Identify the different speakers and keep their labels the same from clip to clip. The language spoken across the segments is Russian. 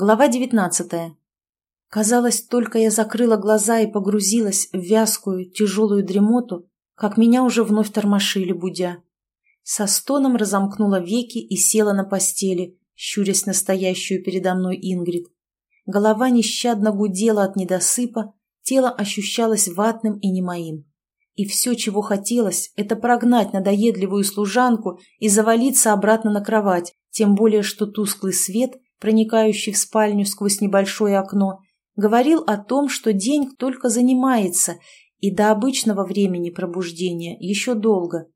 Speaker 1: Глава девятнадцатая. Казалось, только я закрыла глаза и погрузилась в вязкую, тяжелую дремоту, как меня уже вновь тормошили, будя. Со стоном разомкнула веки и села на постели, щурясь настоящую передо мной Ингрид. Голова нещадно гудела от недосыпа, тело ощущалось ватным и немоим. И все, чего хотелось, это прогнать надоедливую служанку и завалиться обратно на кровать, тем более, что тусклый свет – проникающий в спальню сквозь небольшое окно, говорил о том, что день только занимается, и до обычного времени пробуждения еще долго.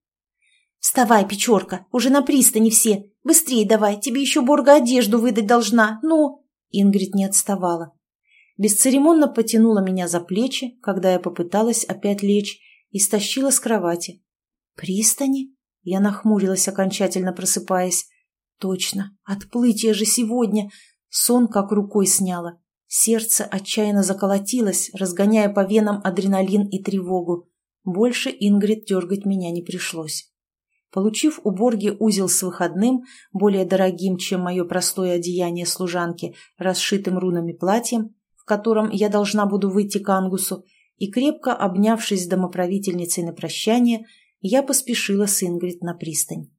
Speaker 2: «Вставай, Печорка, уже на пристани все. Быстрее давай, тебе еще Борга одежду выдать должна. Ну!»
Speaker 1: Ингрид не отставала. Бесцеремонно потянула меня за плечи, когда я попыталась опять лечь, и стащила с кровати. «Пристани?» Я нахмурилась, окончательно просыпаясь. Точно, отплытие же сегодня. Сон как рукой сняло. Сердце отчаянно заколотилось, разгоняя по венам адреналин и тревогу. Больше Ингрид дергать меня не пришлось. Получив у Борги узел с выходным, более дорогим, чем мое простое одеяние служанки, расшитым рунами платьем, в котором я должна буду выйти к Ангусу, и крепко обнявшись с домоправительницей на прощание, я поспешила с Ингрид на пристань.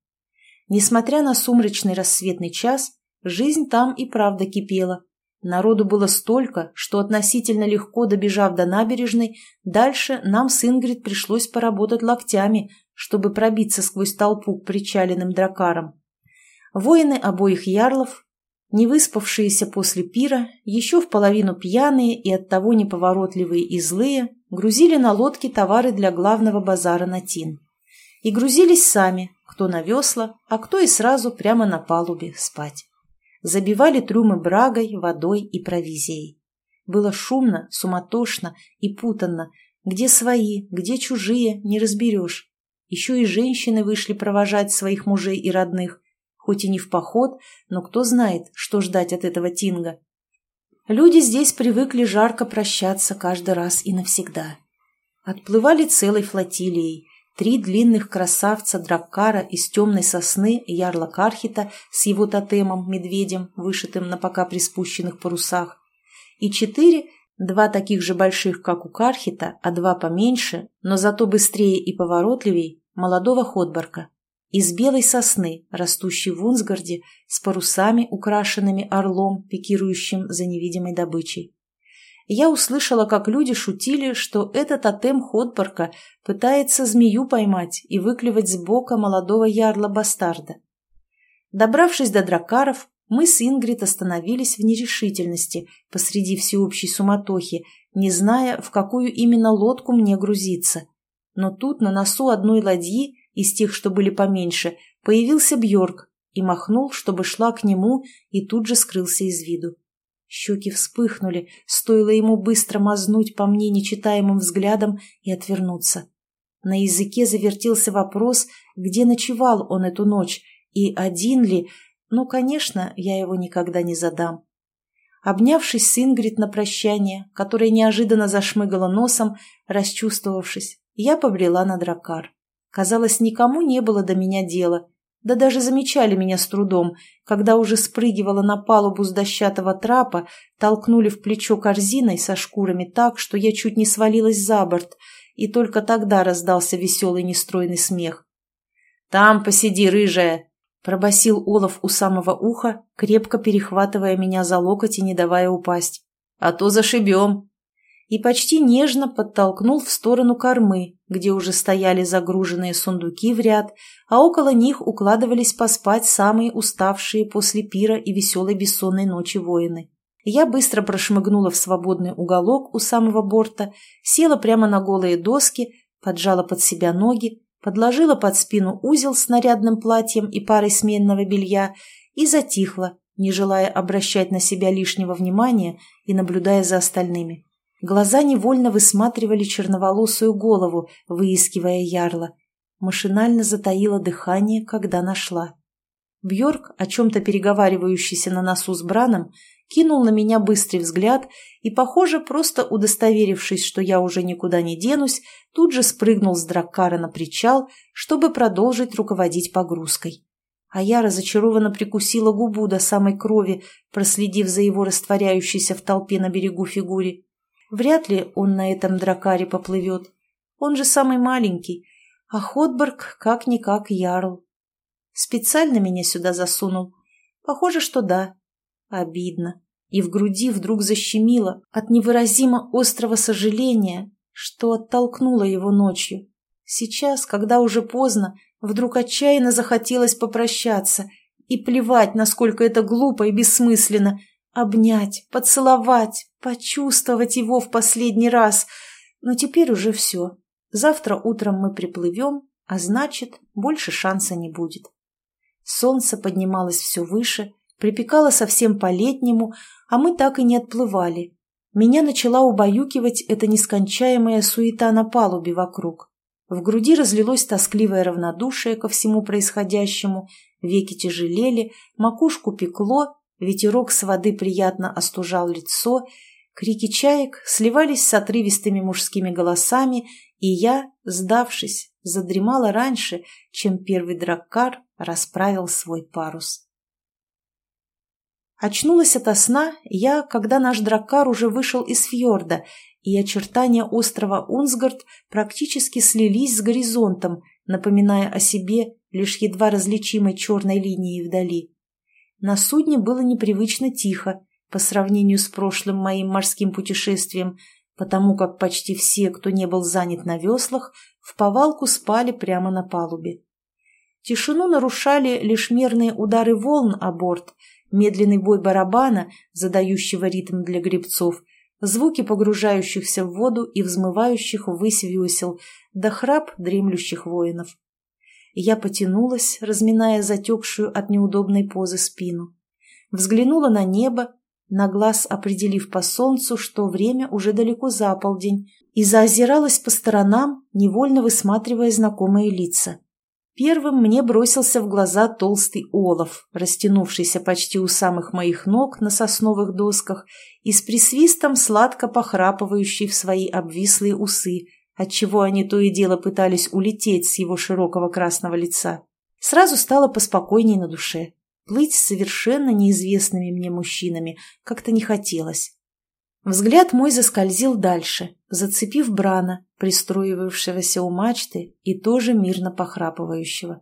Speaker 1: Несмотря на сумрачный рассветный час, жизнь там и правда кипела. Народу было столько, что относительно легко добежав до набережной, дальше нам с Ингрид пришлось поработать локтями, чтобы пробиться сквозь толпу к причаленным дракарам. Воины обоих ярлов, не выспавшиеся после пира, еще в половину пьяные и оттого неповоротливые и злые, грузили на лодки товары для главного базара на Тин. И грузились сами, кто на весла, а кто и сразу прямо на палубе спать. Забивали трюмы брагой, водой и провизией. Было шумно, суматошно и путанно. Где свои, где чужие, не разберешь. Еще и женщины вышли провожать своих мужей и родных. Хоть и не в поход, но кто знает, что ждать от этого тинга. Люди здесь привыкли жарко прощаться каждый раз и навсегда. Отплывали целой флотилией, Три длинных красавца Драккара из темной сосны Ярла Кархита с его тотемом, медведем, вышитым на пока приспущенных парусах, и четыре, два таких же больших, как у Кархита, а два поменьше, но зато быстрее и поворотливей, молодого Ходборка, из белой сосны, растущей в Унсгарде, с парусами, украшенными орлом, пикирующим за невидимой добычей я услышала, как люди шутили, что этот тотем Ходборка пытается змею поймать и выклевать с бока молодого ярла-бастарда. Добравшись до дракаров, мы с Ингрид остановились в нерешительности посреди всеобщей суматохи, не зная, в какую именно лодку мне грузиться. Но тут на носу одной ладьи, из тех, что были поменьше, появился Бьорк и махнул, чтобы шла к нему, и тут же скрылся из виду. Щеки вспыхнули, стоило ему быстро мазнуть по мне нечитаемым взглядом и отвернуться. На языке завертелся вопрос, где ночевал он эту ночь и один ли, но, конечно, я его никогда не задам. Обнявшись с Ингрид на прощание, которая неожиданно зашмыгала носом, расчувствовавшись, я побрела на дракар. Казалось, никому не было до меня дела, да даже замечали меня с трудом, когда уже спрыгивала на палубу с дощатого трапа, толкнули в плечо корзиной со шкурами так, что я чуть не свалилась за борт, и только тогда раздался веселый нестройный смех. «Там посиди, рыжая!» — пробасил Олаф у самого уха, крепко перехватывая меня за локоть и не давая упасть. «А то зашибем!» И почти нежно подтолкнул в сторону кормы, где уже стояли загруженные сундуки в ряд, а около них укладывались поспать самые уставшие после пира и веселой бессонной ночи воины. Я быстро прошмыгнула в свободный уголок у самого борта, села прямо на голые доски, поджала под себя ноги, подложила под спину узел с нарядным платьем и парой сменного белья и затихла, не желая обращать на себя лишнего внимания и наблюдая за остальными. Глаза невольно высматривали черноволосую голову, выискивая ярла. Машинально затаила дыхание, когда нашла. Бьорк, о чем-то переговаривающийся на носу с Браном, кинул на меня быстрый взгляд и, похоже, просто удостоверившись, что я уже никуда не денусь, тут же спрыгнул с драккара на причал, чтобы продолжить руководить погрузкой. а я разочарованно прикусила губу до самой крови, проследив за его растворяющейся в толпе на берегу фигуре. Вряд ли он на этом дракаре поплывет. Он же самый маленький, а Ходберг как-никак ярл. Специально меня сюда засунул. Похоже, что да. Обидно. И в груди вдруг защемило от невыразимо острого сожаления, что оттолкнула его ночью. Сейчас, когда уже поздно, вдруг отчаянно захотелось попрощаться и плевать, насколько это глупо и бессмысленно, обнять, поцеловать, почувствовать его в последний раз. Но теперь уже все. Завтра утром мы приплывем, а значит, больше шанса не будет. Солнце поднималось все выше, припекало совсем по-летнему, а мы так и не отплывали. Меня начала убаюкивать эта нескончаемая суета на палубе вокруг. В груди разлилось тоскливое равнодушие ко всему происходящему, веки тяжелели, макушку пекло, ветерок с воды приятно остужал лицо, крики чаек сливались с отрывистыми мужскими голосами, и я, сдавшись, задремала раньше, чем первый драккар расправил свой парус. Очнулась ото сна я, когда наш драккар уже вышел из фьорда, и очертания острова Унсгард практически слились с горизонтом, напоминая о себе лишь едва различимой черной линией вдали. На судне было непривычно тихо по сравнению с прошлым моим морским путешествием, потому как почти все, кто не был занят на веслах, в повалку спали прямо на палубе. Тишину нарушали лишь мерные удары волн о борт, медленный бой барабана, задающего ритм для гребцов, звуки погружающихся в воду и взмывающих ввысь весел, да храп дремлющих воинов. Я потянулась, разминая затекшую от неудобной позы спину. Взглянула на небо, на глаз определив по солнцу, что время уже далеко за полдень, и заозиралась по сторонам, невольно высматривая знакомые лица. Первым мне бросился в глаза толстый олов, растянувшийся почти у самых моих ног на сосновых досках и с присвистом сладко похрапывающий в свои обвислые усы, отчего они то и дело пытались улететь с его широкого красного лица. Сразу стало поспокойней на душе. Плыть с совершенно неизвестными мне мужчинами как-то не хотелось. Взгляд мой заскользил дальше, зацепив Брана, пристроивавшегося у мачты и тоже мирно похрапывающего.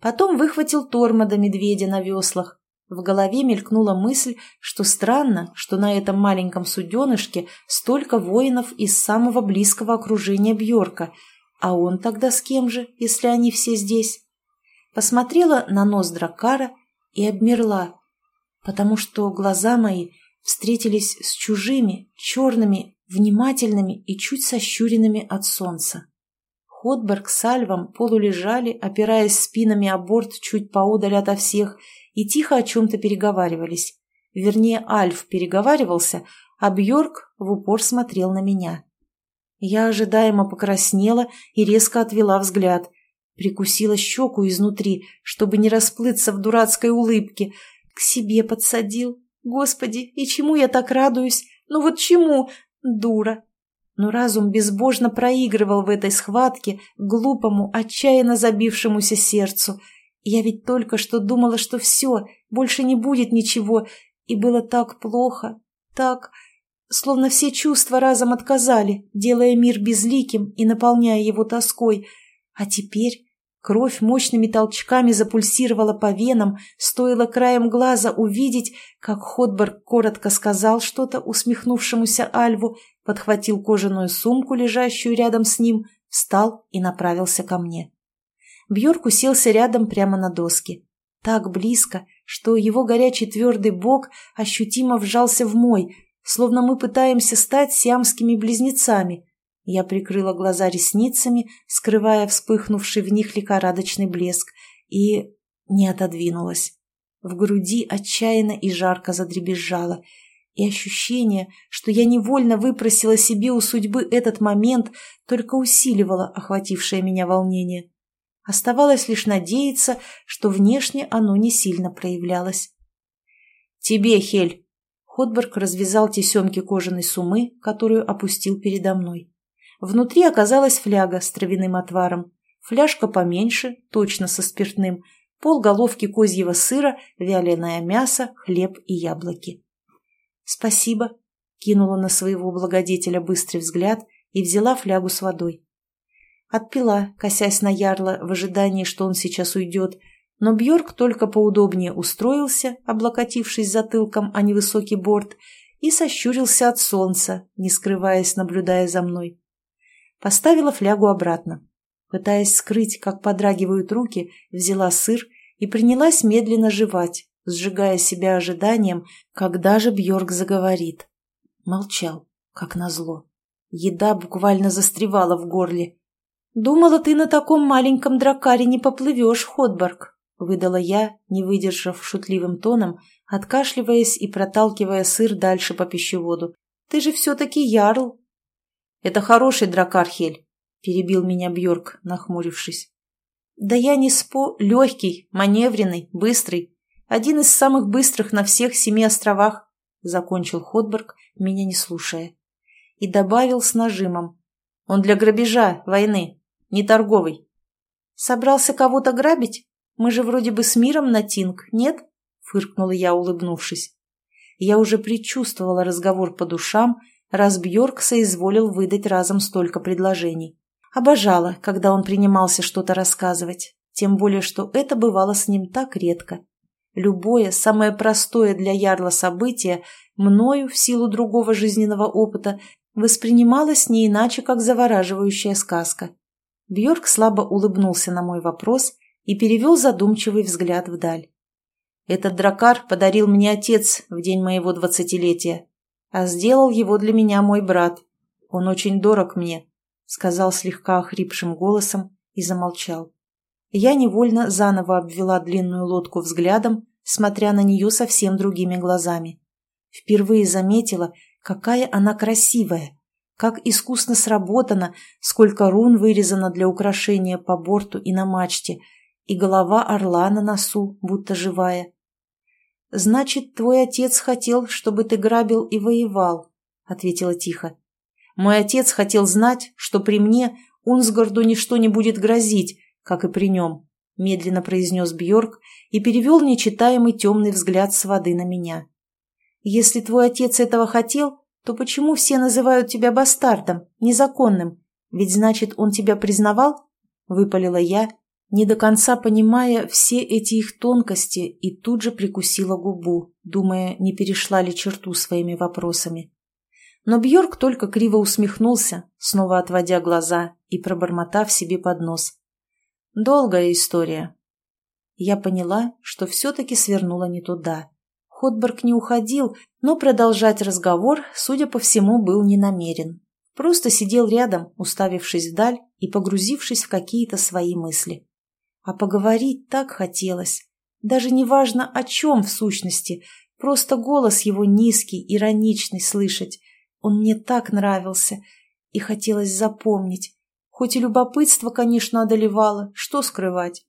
Speaker 1: Потом выхватил тормода медведя на веслах. В голове мелькнула мысль, что странно, что на этом маленьком суденышке столько воинов из самого близкого окружения Бьорка, а он тогда с кем же, если они все здесь? Посмотрела на нос Дракара и обмерла, потому что глаза мои встретились с чужими, черными, внимательными и чуть сощуренными от солнца. Ходберг с Альвом полулежали, опираясь спинами о борт чуть поодаль ото всех, и тихо о чем-то переговаривались. Вернее, Альф переговаривался, а Бьорк в упор смотрел на меня. Я ожидаемо покраснела и резко отвела взгляд. Прикусила щеку изнутри, чтобы не расплыться в дурацкой улыбке. К себе подсадил, Господи, и чему я так радуюсь? Ну вот чему? Дура. Но разум безбожно проигрывал в этой схватке глупому, отчаянно забившемуся сердцу. Я ведь только что думала, что все, больше не будет ничего, и было так плохо, так... Словно все чувства разом отказали, делая мир безликим и наполняя его тоской. А теперь Кровь мощными толчками запульсировала по венам, стоило краем глаза увидеть, как Ходберг коротко сказал что-то усмехнувшемуся Альву, подхватил кожаную сумку, лежащую рядом с ним, встал и направился ко мне. Бьорк уселся рядом прямо на доске. Так близко, что его горячий твердый бок ощутимо вжался в мой, словно мы пытаемся стать сиамскими близнецами, я прикрыла глаза ресницами, скрывая вспыхнувший в них лихорадочный блеск, и не отодвинулась. В груди отчаянно и жарко задребезжало, и ощущение, что я невольно выпросила себе у судьбы этот момент, только усиливало охватившее меня волнение. Оставалось лишь надеяться, что внешне оно не сильно проявлялось. «Тебе, Хель!» Ходберг развязал тесемки кожаной сумы, которую опустил передо мной. Внутри оказалась фляга с травяным отваром. Фляжка поменьше, точно со спиртным, полголовки козьего сыра, вяленое мясо, хлеб и яблоки. «Спасибо», — кинула на своего благодетеля быстрый взгляд и взяла флягу с водой. Отпила, косясь на ярла в ожидании, что он сейчас уйдет, но Бьорк только поудобнее устроился, облокотившись затылком о невысокий борт, и сощурился от солнца, не скрываясь, наблюдая за мной. Поставила флягу обратно. Пытаясь скрыть, как подрагивают руки, взяла сыр и принялась медленно жевать, сжигая себя ожиданием, когда же Бьорк заговорит. Молчал, как назло. Еда буквально застревала в горле. «Думала, ты на таком маленьком дракаре не поплывешь, Ходборг», — выдала я, не выдержав шутливым тоном, откашливаясь и проталкивая сыр дальше по пищеводу. «Ты же все-таки ярл!» «Это хороший дракар, Хель», — перебил меня Бьорк, нахмурившись. «Да я не спо... Легкий, маневренный, быстрый. Один из самых быстрых на всех семи островах», — закончил Ходберг, меня не слушая. И добавил с нажимом. «Он для грабежа, войны, не торговый». «Собрался кого-то грабить?» Мы же вроде бы с миром на Тинг, нет?» — фыркнула я, улыбнувшись. Я уже предчувствовала разговор по душам, раз Бьорк соизволил выдать разом столько предложений. Обожала, когда он принимался что-то рассказывать, тем более, что это бывало с ним так редко. Любое, самое простое для ярла событие, мною, в силу другого жизненного опыта, воспринималось не иначе, как завораживающая сказка. Бьорк слабо улыбнулся на мой вопрос и перевел задумчивый взгляд вдаль. Этот дракар подарил мне отец в день моего двадцатилетия, а сделал его для меня мой брат. Он очень дорог мне, — сказал слегка охрипшим голосом и замолчал. Я невольно заново обвела длинную лодку взглядом, смотря на нее совсем другими глазами. Впервые заметила, какая она красивая, как искусно сработана, сколько рун вырезано для украшения по борту и на мачте — и голова орла на носу, будто живая. «Значит, твой отец хотел, чтобы ты грабил и воевал», — ответила тихо. «Мой отец хотел знать, что при мне Унсгарду ничто не будет грозить, как и при нем», — медленно произнес Бьорк и перевел нечитаемый темный взгляд с воды на меня. «Если твой отец этого хотел, то почему все называют тебя бастардом, незаконным? Ведь значит, он тебя признавал?» — выпалила я не до конца понимая все эти их тонкости, и тут же прикусила губу, думая, не перешла ли черту своими вопросами. Но Бьорк только криво усмехнулся, снова отводя глаза и пробормотав себе под нос. «Долгая история». Я поняла, что все-таки свернула не туда. Ходберг не уходил, но продолжать разговор, судя по всему, был не намерен. Просто сидел рядом, уставившись вдаль и погрузившись в какие-то свои мысли. А поговорить так хотелось. Даже не важно о чем в сущности, просто голос его низкий, ироничный слышать. Он мне так нравился, и хотелось запомнить. Хоть и любопытство, конечно, одолевало, что скрывать.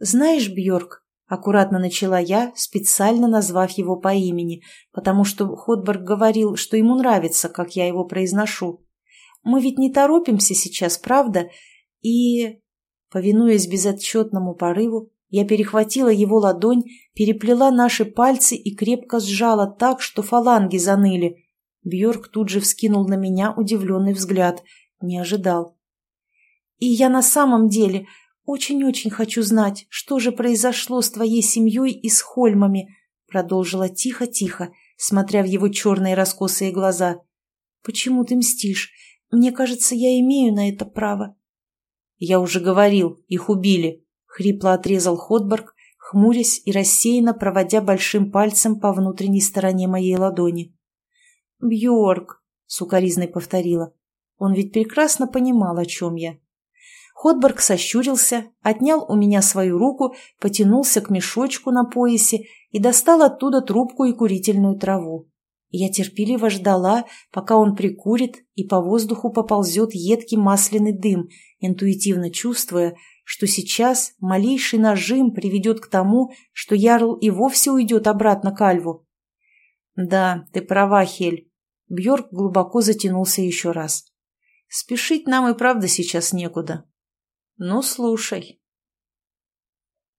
Speaker 1: «Знаешь, Бьорк, аккуратно начала я, специально назвав его по имени, потому что Ходберг говорил, что ему нравится, как я его произношу. «Мы ведь не торопимся сейчас, правда? И Повинуясь безотчетному порыву, я перехватила его ладонь, переплела наши пальцы и крепко сжала так, что фаланги заныли. Бьорк тут же вскинул на меня удивленный взгляд. Не ожидал. «И я на самом деле очень-очень хочу знать, что же произошло с твоей семьей и с Хольмами», продолжила тихо-тихо, смотря в его черные раскосые глаза. «Почему ты мстишь? Мне кажется, я имею на это право». «Я уже говорил, их убили», — хрипло отрезал Ходборг, хмурясь и рассеянно проводя большим пальцем по внутренней стороне моей ладони. «Бьорк», — сукоризной повторила. Он ведь прекрасно понимал, о чем я. Ходборг сощурился, отнял у меня свою руку, потянулся к мешочку на поясе и достал оттуда трубку и курительную траву. Я терпеливо ждала, пока он прикурит и по воздуху поползет едкий масляный дым, интуитивно чувствуя, что сейчас малейший нажим приведет к тому, что Ярл и вовсе уйдет обратно к Альву. «Да, ты права, Хель». Бьорк глубоко затянулся еще раз. «Спешить нам и правда сейчас некуда». «Ну, слушай».